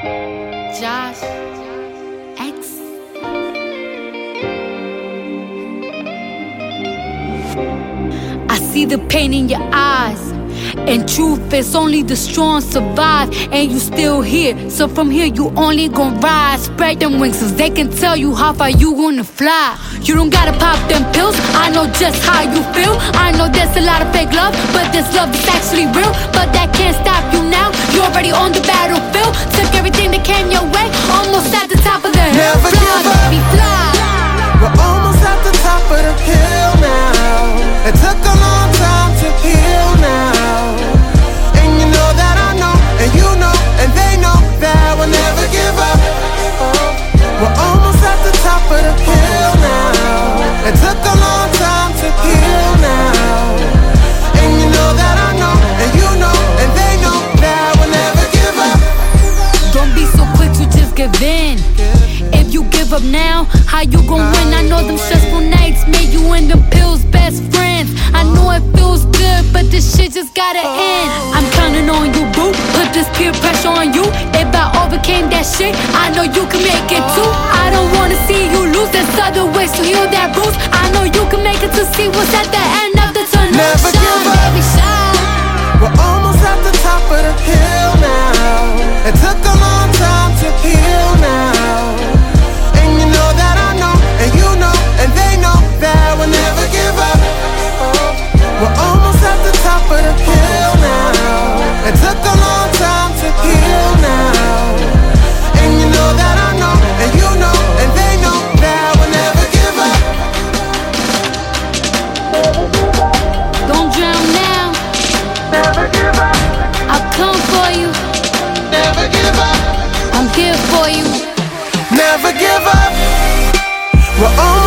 Josh X. I see the pain in your eyes. And truth is only the strong survive, and you still here. So from here, you only gon' rise. Spread them wings, cause they can tell you how far you wanna fly. You don't gotta pop them pills, I know just how you feel. I know there's a lot of fake love, but this love is actually real. But that can't stop you now, you're already on the battlefield. It took a long time to heal now. And you know that I know, and you know, and they know that we'll never give up. Don't be so quick to just give in. If you give up now, how you gon' win? I know them stressful nights made you and them pills best friends. I know it feels good, but this shit just gotta end. I'm counting on you, boo. This peer pressure on you. If I overcame that shit, I know you can make it too. I don't wanna see you lose. There's other ways to heal that bruise. I know you can make it to see what's at the end of the tunnel. Never give Never give up. I'll come for you. Never give up. I'm here for you. Never give up. We're almost